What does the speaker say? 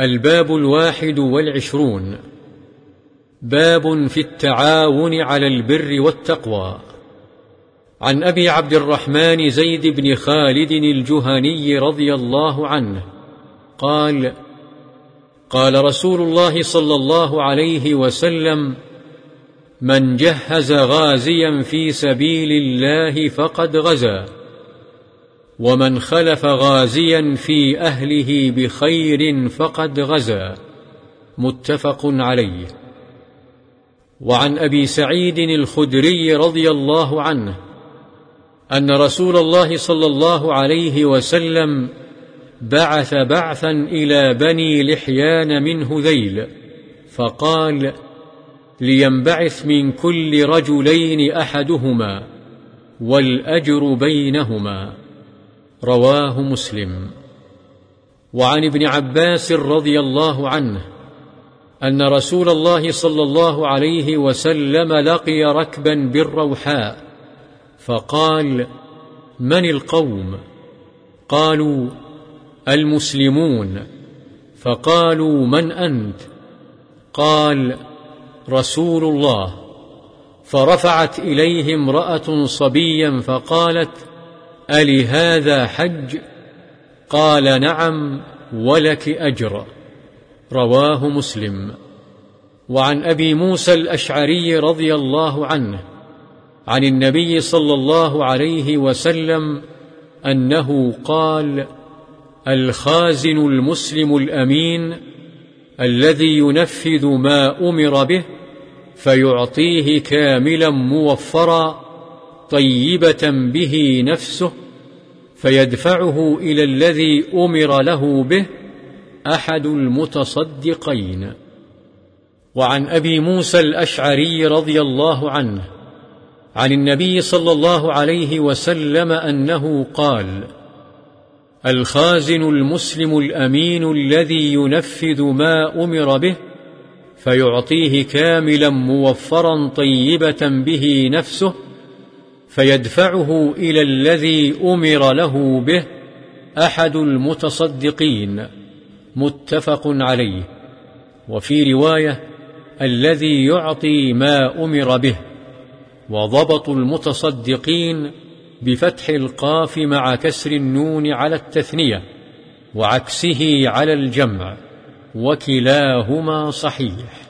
الباب الواحد والعشرون. باب في التعاون على البر والتقوى. عن أبي عبد الرحمن زيد بن خالد الجهني رضي الله عنه قال قال رسول الله صلى الله عليه وسلم من جهز غازيا في سبيل الله فقد غزا. ومن خلف غازيا في أهله بخير فقد غزا. متفق عليه. وعن أبي سعيد الخدري رضي الله عنه أن رسول الله صلى الله عليه وسلم بعث بعثا إلى بني لحيان من هذيل فقال لينبعث من كل رجلين أحدهما والأجر بينهما. رواه مسلم. وعن ابن عباس رضي الله عنه أن رسول الله صلى الله عليه وسلم لقي ركبا بالروحاء فقال من القوم؟ قالوا المسلمون. فقالوا من أنت؟ قال رسول الله. فرفعت إليه امرأة صبيا فقالت ألهذا حج؟ قال نعم ولك أجر. رواه مسلم. وعن أبي موسى الأشعري رضي الله عنه عن النبي صلى الله عليه وسلم أنه قال الخازن المسلم الأمين الذي ينفذ ما أمر به فيعطيه كاملا موفرا طيبة به نفسه فيدفعه إلى الذي أمر له به أحد المتصدقين. وعن أبي موسى الأشعري رضي الله عنه عن النبي صلى الله عليه وسلم أنه قال الخازن المسلم الأمين الذي ينفذ ما أمر به فيعطيه كاملا موفرا طيبة به نفسه فيدفعه إلى الذي أمر له به أحد المتصدقين. متفق عليه. وفي رواية الذي يعطي ما أمر به. وضبط المتصدقين بفتح القاف مع كسر النون على التثنية وعكسه على الجمع. وكلاهما صحيح.